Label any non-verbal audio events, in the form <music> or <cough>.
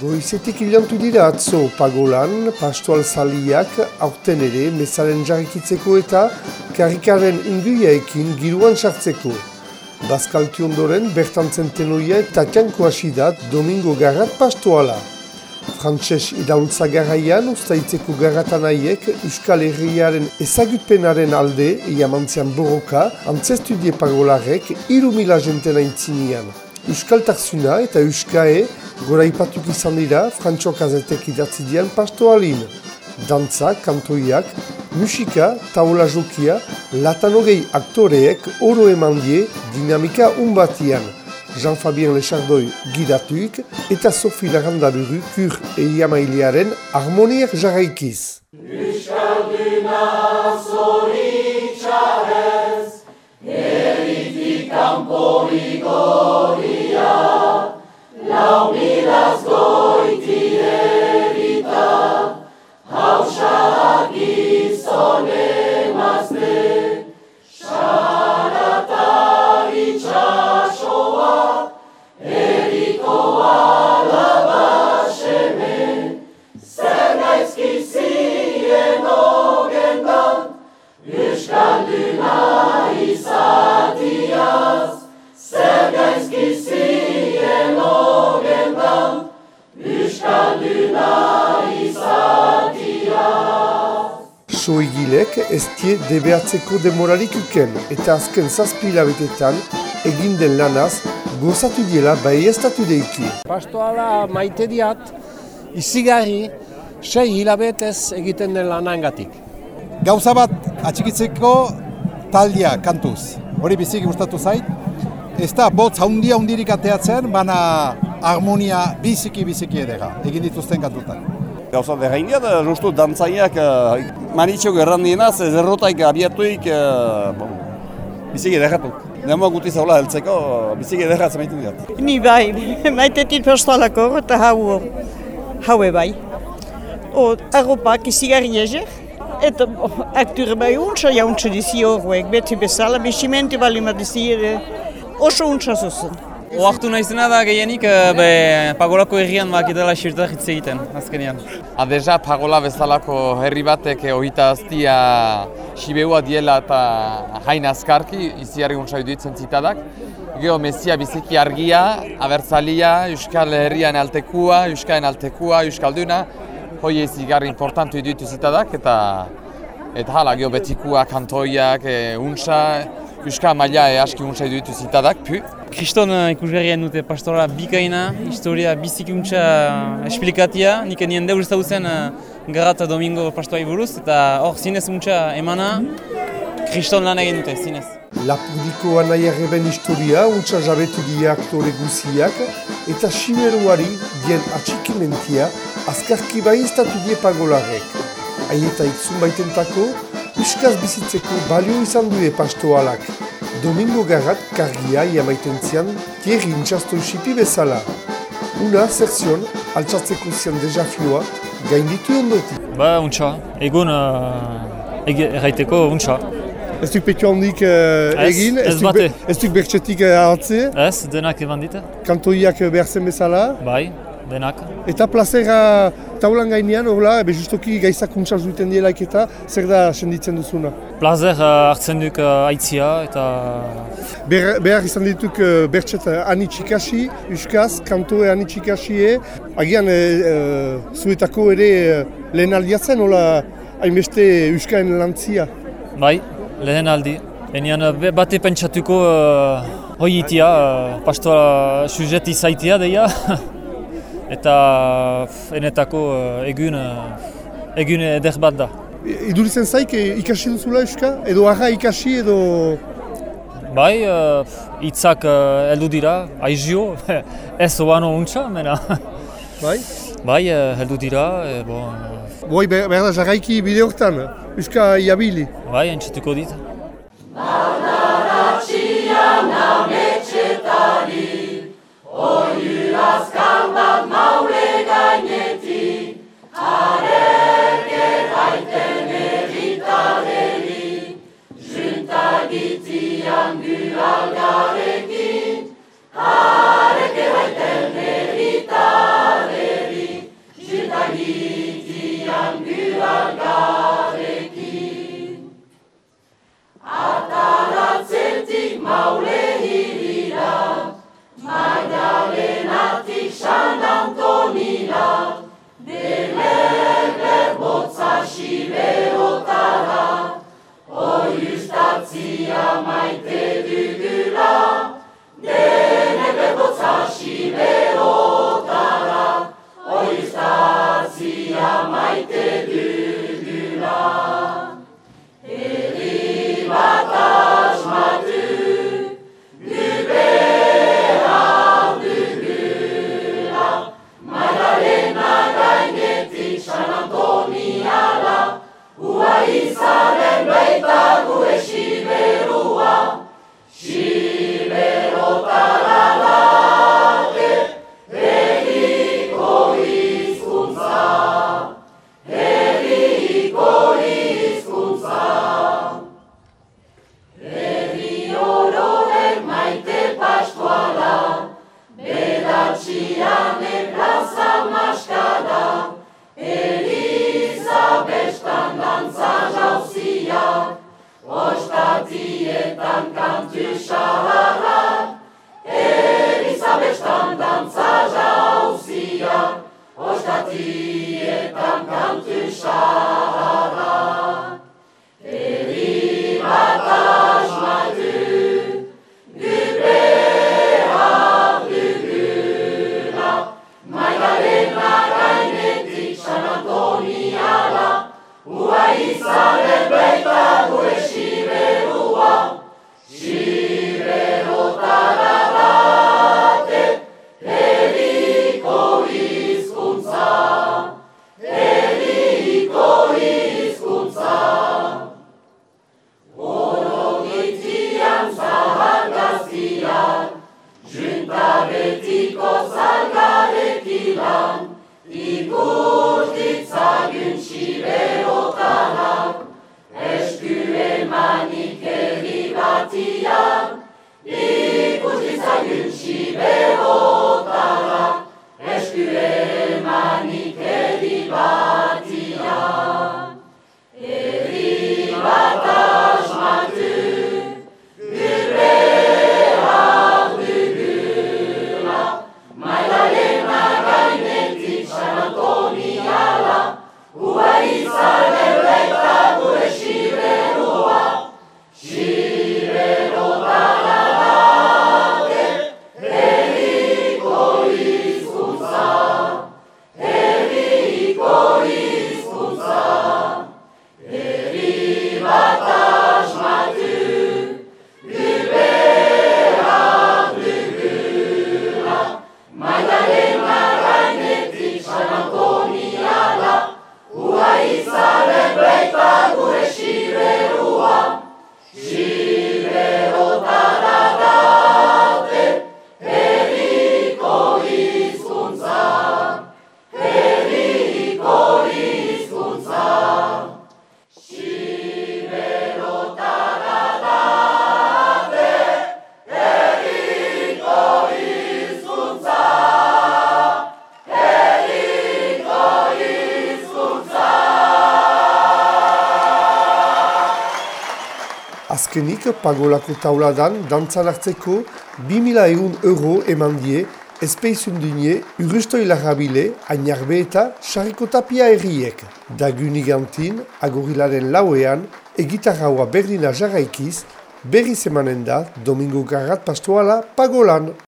Goizetik ilantu dira atzo pagolan, pastoal zaliak, aurten ere, mezaren jarrikitzeko eta karikaren inguiaekin giruan sartzeko. Bazkalti ondoren, bertan zentenoia eta tianko asidat Domingo Garrat pastoala. Frantses idaultza garaian, ustaitzeko garratan aiek, Euskal Herriaren ezagutpenaren alde, iamantzean borroka, antzestudie pagolarek, irumila jentena intzinean. Euskal Tarzuna eta Euskae gora ipatuk izan dira Frantxo Kazetek idatzi dian pastoalin. Dantza, kantoiak, musika, taula jokia, latanogei aktoreek oro eman die dinamika unbatian. Jean-Fabien Lechardoi gidatuik eta Sophie Larandaburu kur eiamailearen harmoniak jarraikiz. Euskalduna zoritxarez, eritik Ao milas gointie erita halshala gisonemaste shalata richa shoa eriko alaba scheme senaiski sie ngendan iskaldi na soigilek ez die debeatzeko demorarik uken eta azken zazpilabetetan egin den lanaz gozatu diela bai ez datu deiki. Pastoala maite diat, izigarri, sei hilabetez egiten den lanangatik. Gauza bat atxikitzeko taldia kantuz. Hori biziki gustatu zait. Ez da botz haundia haundirik ateatzen, baina harmonia biziki biziki edera, egin dituzten kantutan. Gauza behar india, justu dantzainak uh, manitxok errandienaz, ez errotaik abiatuik, uh, bon, biziki ederatuk. Nemo guti zaula heltzeko, biziki ederatzen maiten dira. Ni bai, <laughs> maitetit postalako eta hau, haue bai. O, arropak izigarri ezer, eta akture bai untsa jauntsa dizi horrek, beti bezala, besimenti bali ma dizi oso untsa zuzen. Oartu naizena da gehienik eh, be, pagolako herrian bakitela xirtak hitz egiten, azkenean. Adeja pagola bezalako herri batek ohita aztia sibeua diela eta hain azkarki, iziarri guntza duitzen zitadak. Geo mesia biziki argia, abertzalia, Euskal Herrian altekua, Euskalen altekua, Euskalduna. Hoi ez igarri importantu iduitu zitadak eta eta hala, geo betikua, kantoiak, e, untsa, Euskal maila e, aski untsa iduitu zitadak, pu. Kriston ikusgarrian dute pastora bikaina, historia bizikuntza esplikatia, nik nien deus ez duzen uh, Garata Domingo pastoai buruz, eta hor zinez untsa emana, kriston lan egin dute, zinez. Lapudiko anaia reben historia, untsa jabetu dira aktore guziak, eta simeruari dien atxikimentia azkarki bai estatu die pagolarek. Aieta itzun baitentako, Euskaz bizitzeko balio izan due pastoalak. Domingo Garrat kargia iamaiten zian Thierry intxasto usipi bezala. Una, zerzion, altxatzeko zian dejafioa gainditu ondoti. Ba, untxa. Egun, uh, erraiteko untxa. Ez duk petu handik uh, egin? Ez, ez bate. Ez duk bertxetik uh, hartze? Ez, denak eban dita. Kantoiak behar zen bezala? Bai, denak. Eta plazera taulan gainean, horla, ebe justoki gaizak untsaz duten dielaik eta zer da senditzen duzuna? Plazer uh, hartzen duk uh, aitzia eta... Ber, behar izan dituk uh, bertxet anitxikasi, uskaz, kantoe anitxikasi e. Agian, uh, zuetako ere lehen aldiatzen, hola, hainbeste uskaen lantzia? Bai, lehen aldi. Enian bate pentsatuko uh, hoiitia, uh, pastoa sujeti zaitia deia. <laughs> eta enetako uh, egun, uh, egun eder bat da. Iduritzen zaik ikasi duzula euska? Edo arra ikasi edo... Bai, hitzak uh, heldu dira, aizio, <laughs> ez oano untsa, mena. Bai? Bai, uh, heldu dira, e, bon... Boi, behar da jarraiki bide horretan, euska iabili. Bai, entxetuko dit. Baldaratxian ametxetari, oi azkan shall Oh. azkenik pagolako tauladan dantzan hartzeko 2.000 egun euro eman die espeizun dine urustoi larrabile ainarbe eta sarriko tapia erriek. Dagunigantin, agorilaren lauean, egitarraua berdina jarraikiz, berri semanen da Domingo Garrat Pastuala pagolan.